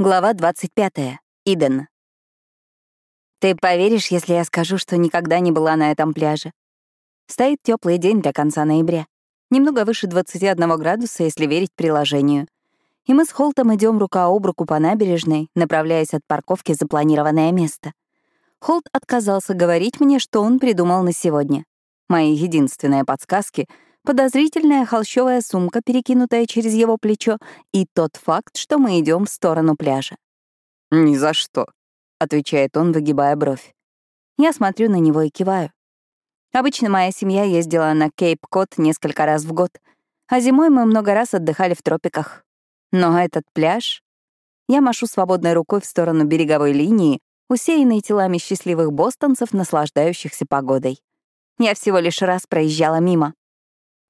Глава 25. Иден. Ты поверишь, если я скажу, что никогда не была на этом пляже? Стоит теплый день до конца ноября. Немного выше 21 градуса, если верить приложению. И мы с Холтом идем рука об руку по набережной, направляясь от парковки в запланированное место. Холт отказался говорить мне, что он придумал на сегодня. Мои единственные подсказки — подозрительная холщовая сумка, перекинутая через его плечо, и тот факт, что мы идем в сторону пляжа. «Ни за что», — отвечает он, выгибая бровь. Я смотрю на него и киваю. Обычно моя семья ездила на Кейп-Кот несколько раз в год, а зимой мы много раз отдыхали в тропиках. Но этот пляж... Я машу свободной рукой в сторону береговой линии, усеянной телами счастливых бостонцев, наслаждающихся погодой. Я всего лишь раз проезжала мимо.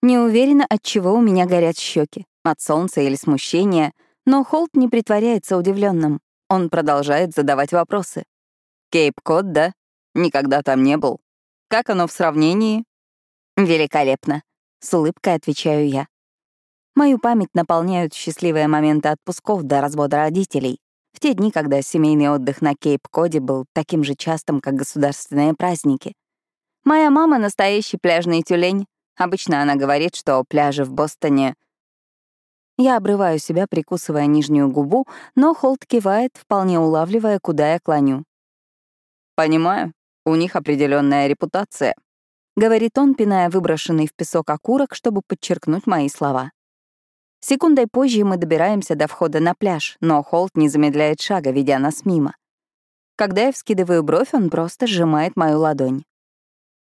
Не уверена, от чего у меня горят щеки, от солнца или смущения, но Холт не притворяется удивленным. Он продолжает задавать вопросы. Кейп-Код, да? Никогда там не был. Как оно в сравнении? Великолепно. С улыбкой отвечаю я. Мою память наполняют счастливые моменты отпусков до развода родителей. В те дни, когда семейный отдых на Кейп-Коде был таким же частым, как государственные праздники. Моя мама — настоящий пляжный тюлень, Обычно она говорит, что пляжи в Бостоне... Я обрываю себя, прикусывая нижнюю губу, но Холт кивает, вполне улавливая, куда я клоню. «Понимаю, у них определенная репутация», — говорит он, пиная выброшенный в песок окурок, чтобы подчеркнуть мои слова. Секундой позже мы добираемся до входа на пляж, но Холт не замедляет шага, ведя нас мимо. Когда я вскидываю бровь, он просто сжимает мою ладонь.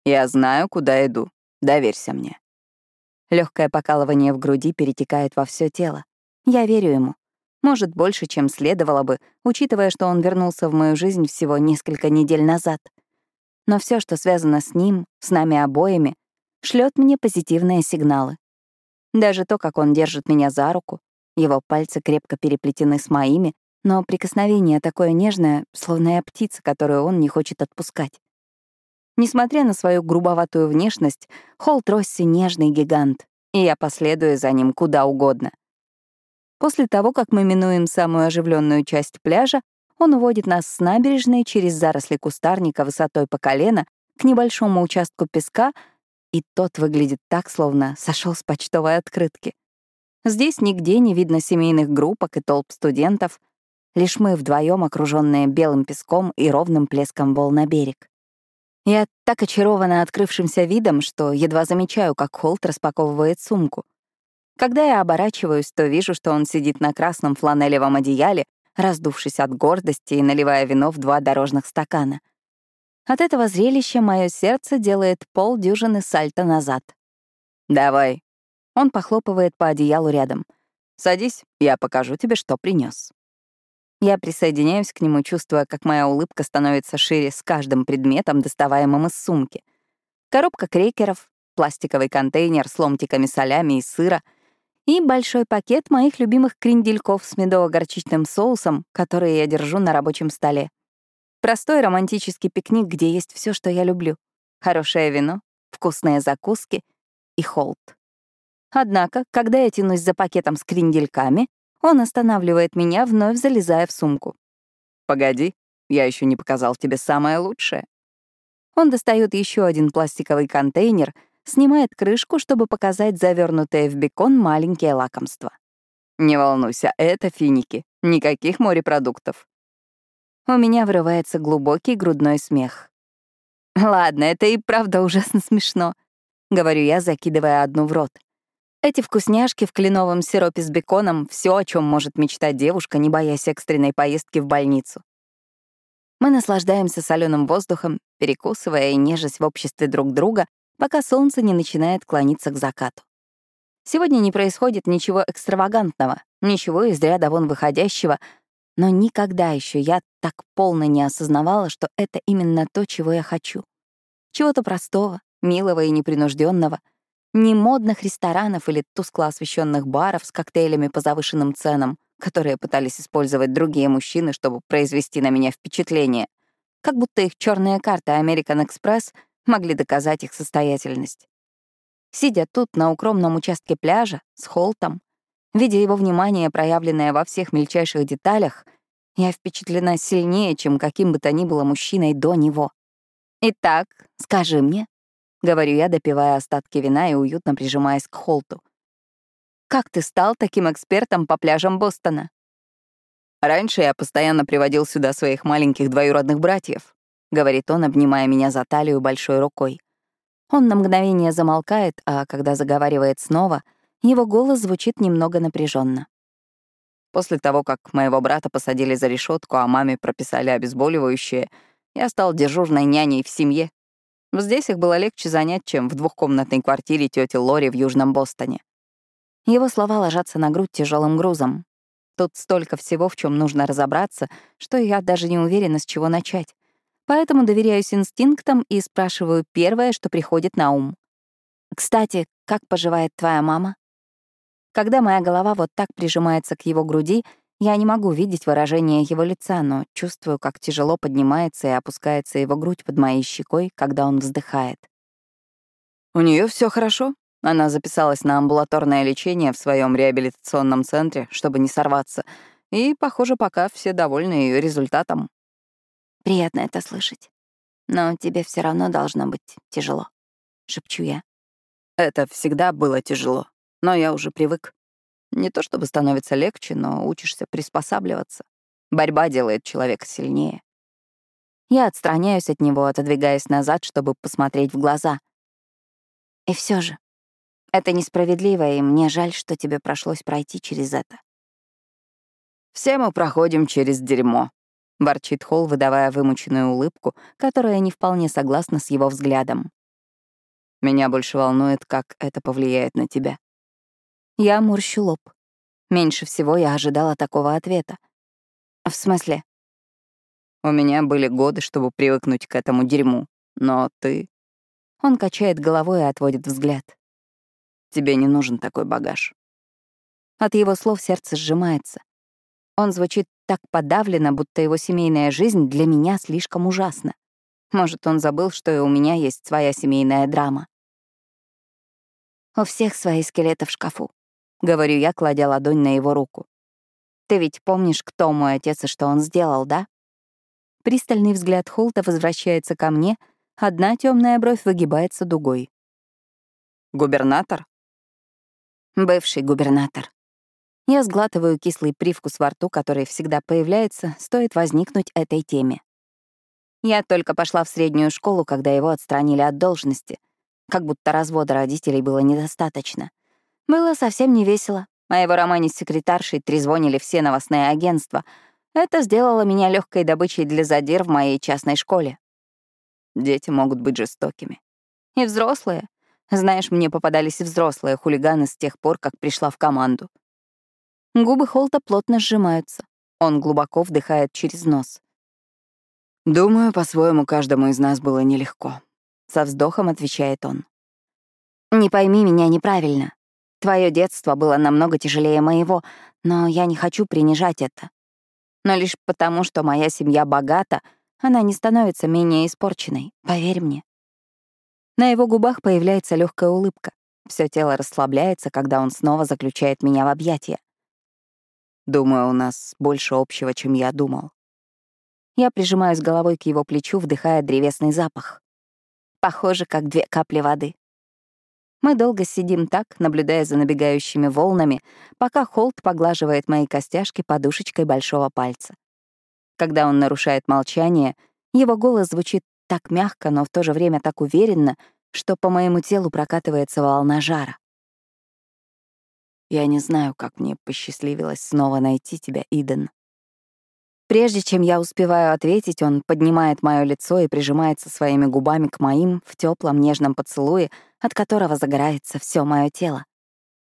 «Я знаю, куда иду. Доверься мне. Легкое покалывание в груди перетекает во все тело. Я верю ему. Может, больше, чем следовало бы, учитывая, что он вернулся в мою жизнь всего несколько недель назад. Но все, что связано с ним, с нами обоими, шлет мне позитивные сигналы. Даже то, как он держит меня за руку, его пальцы крепко переплетены с моими, но прикосновение такое нежное, словно я птица, которую он не хочет отпускать. Несмотря на свою грубоватую внешность, Холт Росси — нежный гигант, и я последую за ним куда угодно. После того, как мы минуем самую оживленную часть пляжа, он уводит нас с набережной через заросли кустарника высотой по колено к небольшому участку песка, и тот выглядит так, словно сошел с почтовой открытки. Здесь нигде не видно семейных группок и толп студентов, лишь мы вдвоем окруженные белым песком и ровным плеском волн на берег. Я так очарована открывшимся видом, что едва замечаю, как Холт распаковывает сумку. Когда я оборачиваюсь, то вижу, что он сидит на красном фланелевом одеяле, раздувшись от гордости и наливая вино в два дорожных стакана. От этого зрелища мое сердце делает полдюжины сальто назад. «Давай». Он похлопывает по одеялу рядом. «Садись, я покажу тебе, что принес. Я присоединяюсь к нему, чувствуя, как моя улыбка становится шире с каждым предметом, доставаемым из сумки. Коробка крекеров, пластиковый контейнер с ломтиками солями и сыра и большой пакет моих любимых крендельков с медово-горчичным соусом, которые я держу на рабочем столе. Простой романтический пикник, где есть все, что я люблю. Хорошее вино, вкусные закуски и холд. Однако, когда я тянусь за пакетом с крендельками, он останавливает меня, вновь залезая в сумку. «Погоди, я еще не показал тебе самое лучшее». Он достает еще один пластиковый контейнер, снимает крышку, чтобы показать завернутое в бекон маленькие лакомства. «Не волнуйся, это финики. Никаких морепродуктов». У меня вырывается глубокий грудной смех. «Ладно, это и правда ужасно смешно», — говорю я, закидывая одну в рот. Эти вкусняшки в кленовом сиропе с беконом — все, о чем может мечтать девушка, не боясь экстренной поездки в больницу. Мы наслаждаемся соленым воздухом, перекусывая и нежесть в обществе друг друга, пока солнце не начинает клониться к закату. Сегодня не происходит ничего экстравагантного, ничего из ряда вон выходящего, но никогда еще я так полно не осознавала, что это именно то, чего я хочу. Чего-то простого, милого и непринужденного — ни модных ресторанов или тускло освещенных баров с коктейлями по завышенным ценам, которые пытались использовать другие мужчины, чтобы произвести на меня впечатление. Как будто их черные карты American Express могли доказать их состоятельность. Сидя тут, на укромном участке пляжа, с Холтом, видя его внимание, проявленное во всех мельчайших деталях, Я впечатлена сильнее, чем каким бы то ни было мужчиной до него. «Итак, скажи мне», — говорю я, допивая остатки вина и уютно прижимаясь к Холту. «Как ты стал таким экспертом по пляжам Бостона?» «Раньше я постоянно приводил сюда своих маленьких двоюродных братьев», — говорит он, обнимая меня за талию большой рукой. Он на мгновение замолкает, а когда заговаривает снова, его голос звучит немного напряженно. После того, как моего брата посадили за решетку, а маме прописали обезболивающее, я стал дежурной няней в семье. Здесь их было легче занять, чем в двухкомнатной квартире тети Лори в Южном Бостоне. Его слова ложатся на грудь тяжелым грузом. Тут столько всего, в чем нужно разобраться, что я даже не уверена, с чего начать. Поэтому доверяюсь инстинктам и спрашиваю первое, что приходит на ум. «Кстати, как поживает твоя мама?» Когда моя голова вот так прижимается к его груди, я не могу видеть выражение его лица, но чувствую, как тяжело поднимается и опускается его грудь под моей щекой, когда он вздыхает. У нее все хорошо. Она записалась на амбулаторное лечение в своем реабилитационном центре, чтобы не сорваться. И, похоже, пока все довольны ее результатом. Приятно это слышать. Но тебе все равно должно быть тяжело, шепчу я. Это всегда было тяжело но я уже привык. Не то чтобы становится легче, но учишься приспосабливаться. Борьба делает человека сильнее. Я отстраняюсь от него, отодвигаясь назад, чтобы посмотреть в глаза. И все же, это несправедливо, и мне жаль, что тебе пришлось пройти через это. «Все мы проходим через дерьмо», — ворчит Холл, выдавая вымученную улыбку, которая не вполне согласна с его взглядом. «Меня больше волнует, как это повлияет на тебя. Я морщу лоб. Меньше всего я ожидала такого ответа. В смысле? У меня были годы, чтобы привыкнуть к этому дерьму, но ты... Он качает головой и отводит взгляд. Тебе не нужен такой багаж. От его слов сердце сжимается. Он звучит так подавленно, будто его семейная жизнь для меня слишком ужасна. Может, он забыл, что и у меня есть своя семейная драма. У всех свои скелеты в шкафу. — говорю я, кладя ладонь на его руку. «Ты ведь помнишь, кто мой отец и что он сделал, да?» Пристальный взгляд Холта возвращается ко мне, одна темная бровь выгибается дугой. «Губернатор?» «Бывший губернатор». Я сглатываю кислый привкус во рту, который всегда появляется, стоит возникнуть этой теме. Я только пошла в среднюю школу, когда его отстранили от должности. Как будто развода родителей было недостаточно. Было совсем не весело. О его романе с секретаршей трезвонили все новостные агентства. Это сделало меня легкой добычей для задир в моей частной школе. Дети могут быть жестокими. И взрослые. Знаешь, мне попадались и взрослые хулиганы с тех пор, как пришла в команду. Губы Холта плотно сжимаются. Он глубоко вдыхает через нос. «Думаю, по-своему, каждому из нас было нелегко», — со вздохом отвечает он. «Не пойми меня неправильно. Твое детство было намного тяжелее моего, но я не хочу принижать это. Но лишь потому, что моя семья богата, она не становится менее испорченной, поверь мне. На его губах появляется легкая улыбка. Все тело расслабляется, когда он снова заключает меня в объятия. Думаю, у нас больше общего, чем я думал. Я прижимаюсь головой к его плечу, вдыхая древесный запах. Похоже, как две капли воды. Мы долго сидим так, наблюдая за набегающими волнами, пока Холт поглаживает мои костяшки подушечкой большого пальца. Когда он нарушает молчание, его голос звучит так мягко, но в то же время так уверенно, что по моему телу прокатывается волна жара. Я не знаю, как мне посчастливилось снова найти тебя, Иден. Прежде чем я успеваю ответить, он поднимает мое лицо и прижимается своими губами к моим в теплом нежном поцелуе, от которого загорается все мое тело.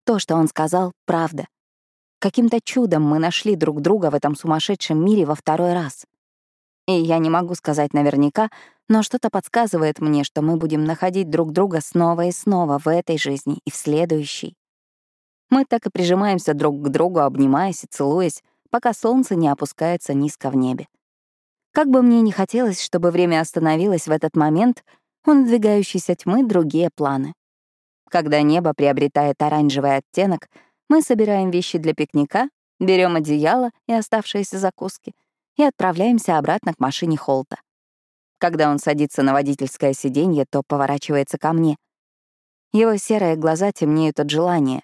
То, что он сказал, — правда. Каким-то чудом мы нашли друг друга в этом сумасшедшем мире во второй раз. И я не могу сказать наверняка, но что-то подсказывает мне, что мы будем находить друг друга снова и снова в этой жизни и в следующей. Мы так и прижимаемся друг к другу, обнимаясь и целуясь, пока солнце не опускается низко в небе. Как бы мне ни хотелось, чтобы время остановилось в этот момент, у надвигающейся тьмы другие планы. Когда небо приобретает оранжевый оттенок, мы собираем вещи для пикника, берем одеяло и оставшиеся закуски и отправляемся обратно к машине Холта. Когда он садится на водительское сиденье, то поворачивается ко мне. Его серые глаза темнеют от желания,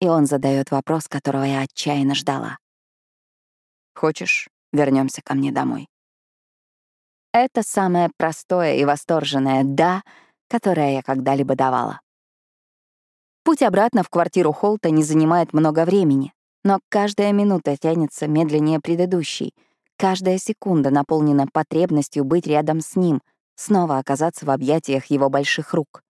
и он задает вопрос, которого я отчаянно ждала. «Хочешь, вернемся ко мне домой?» Это самое простое и восторженное «да», которое я когда-либо давала. Путь обратно в квартиру Холта не занимает много времени, но каждая минута тянется медленнее предыдущей, каждая секунда наполнена потребностью быть рядом с ним, снова оказаться в объятиях его больших рук.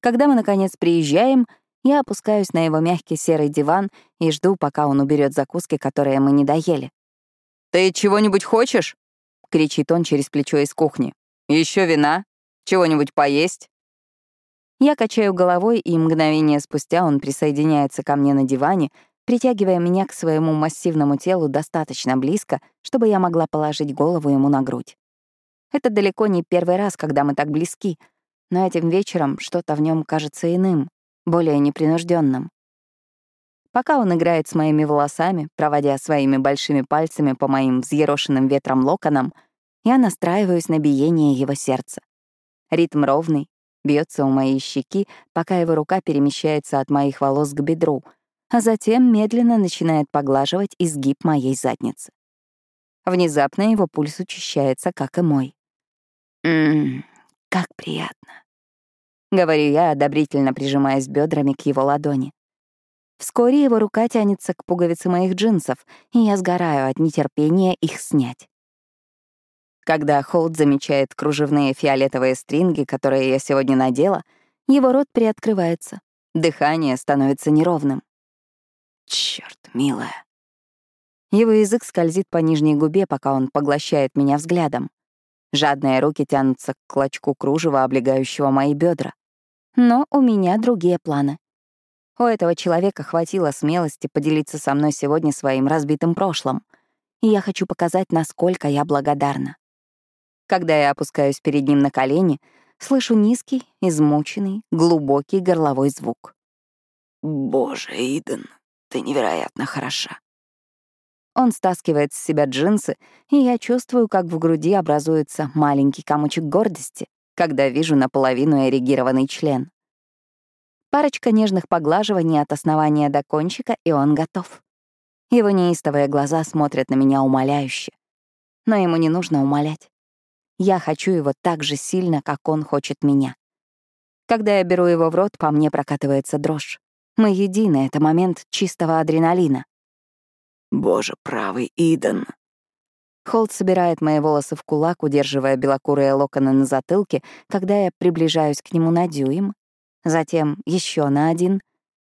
Когда мы, наконец, приезжаем, я опускаюсь на его мягкий серый диван и жду, пока он уберет закуски, которые мы не доели. «Ты чего-нибудь хочешь?» — кричит он через плечо из кухни. Еще вина? Чего-нибудь поесть?» Я качаю головой, и мгновение спустя он присоединяется ко мне на диване, притягивая меня к своему массивному телу достаточно близко, чтобы я могла положить голову ему на грудь. Это далеко не первый раз, когда мы так близки, но этим вечером что-то в нем кажется иным, более непринужденным. Пока он играет с моими волосами, проводя своими большими пальцами по моим взъерошенным ветром локонам, я настраиваюсь на биение его сердца. Ритм ровный, бьется у моей щеки, пока его рука перемещается от моих волос к бедру, а затем медленно начинает поглаживать изгиб моей задницы. Внезапно его пульс учащается, как и мой. «Ммм, как приятно», — говорю я, одобрительно прижимаясь бедрами к его ладони. Вскоре его рука тянется к пуговице моих джинсов, и я сгораю от нетерпения их снять. Когда Холд замечает кружевные фиолетовые стринги, которые я сегодня надела, его рот приоткрывается. Дыхание становится неровным. Черт, милая. Его язык скользит по нижней губе, пока он поглощает меня взглядом. Жадные руки тянутся к клочку кружева, облегающего мои бедра. Но у меня другие планы. У этого человека хватило смелости поделиться со мной сегодня своим разбитым прошлым, и я хочу показать, насколько я благодарна. Когда я опускаюсь перед ним на колени, слышу низкий, измученный, глубокий горловой звук. «Боже, Иден, ты невероятно хороша». Он стаскивает с себя джинсы, и я чувствую, как в груди образуется маленький комочек гордости, когда вижу наполовину эрегированный член. Парочка нежных поглаживаний от основания до кончика, и он готов. Его неистовые глаза смотрят на меня умоляюще. Но ему не нужно умолять. Я хочу его так же сильно, как он хочет меня. Когда я беру его в рот, по мне прокатывается дрожь. Мы едины, это момент чистого адреналина. Боже правый, Иден. Холд собирает мои волосы в кулак, удерживая белокурые локоны на затылке, когда я приближаюсь к нему на дюйм, затем еще на один,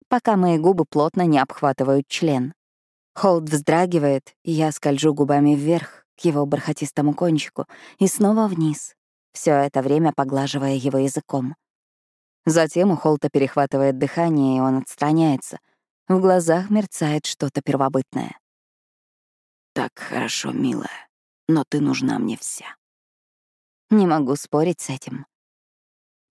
пока мои губы плотно не обхватывают член. Холд вздрагивает, и я скольжу губами вверх к его бархатистому кончику и снова вниз, все это время поглаживая его языком. Затем у Холта перехватывает дыхание, и он отстраняется. В глазах мерцает что-то первобытное. «Так хорошо, милая, но ты нужна мне вся». Не могу спорить с этим.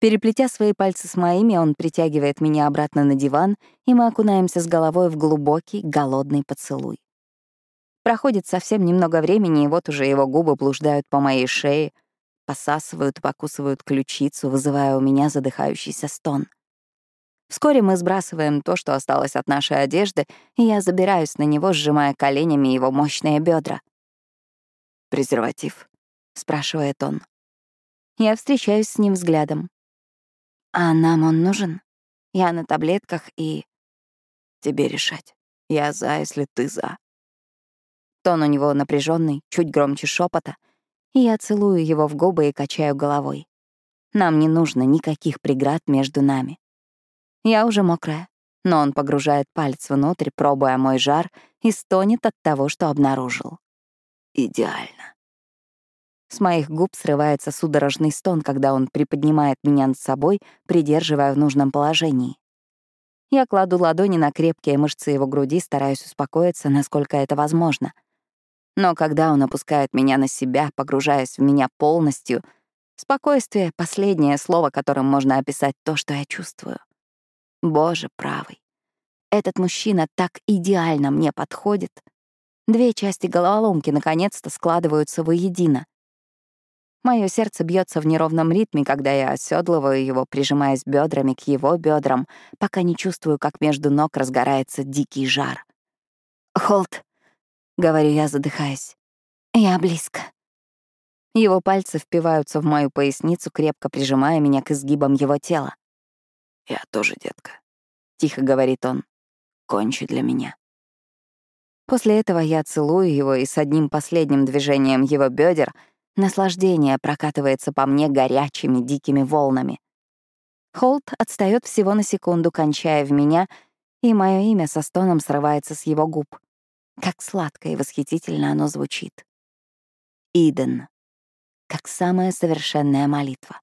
Переплетя свои пальцы с моими, он притягивает меня обратно на диван, и мы окунаемся с головой в глубокий, голодный поцелуй. Проходит совсем немного времени, и вот уже его губы блуждают по моей шее, посасывают, покусывают ключицу, вызывая у меня задыхающийся стон. Вскоре мы сбрасываем то, что осталось от нашей одежды, и я забираюсь на него, сжимая коленями его мощные бедра. «Презерватив?» — спрашивает он. Я встречаюсь с ним взглядом. А нам он нужен? Я на таблетках и... Тебе решать. Я за, если ты за. Тон у него напряженный, чуть громче шепота, и я целую его в губы и качаю головой. Нам не нужно никаких преград между нами. Я уже мокрая, но он погружает палец внутрь, пробуя мой жар, и стонет от того, что обнаружил. Идеально. С моих губ срывается судорожный стон, когда он приподнимает меня над собой, придерживая в нужном положении. Я кладу ладони на крепкие мышцы его груди, стараюсь успокоиться, насколько это возможно. Но когда он опускает меня на себя, погружаясь в меня полностью, спокойствие — последнее слово, которым можно описать то, что я чувствую. Боже правый. Этот мужчина так идеально мне подходит. Две части головоломки наконец-то складываются воедино. Мое сердце бьется в неровном ритме, когда я оседлываю его, прижимаясь бедрами к его бедрам, пока не чувствую, как между ног разгорается дикий жар. «Холт», — говорю я, задыхаясь, — «я близко». Его пальцы впиваются в мою поясницу, крепко прижимая меня к изгибам его тела. «Я тоже, детка», — тихо говорит он. «Кончи для меня». После этого я целую его, и с одним последним движением его бедер наслаждение прокатывается по мне горячими дикими волнами. Холт отстает всего на секунду, кончая в меня, и мое имя со стоном срывается с его губ. Как сладко и восхитительно оно звучит. Иден. Как самая совершенная молитва.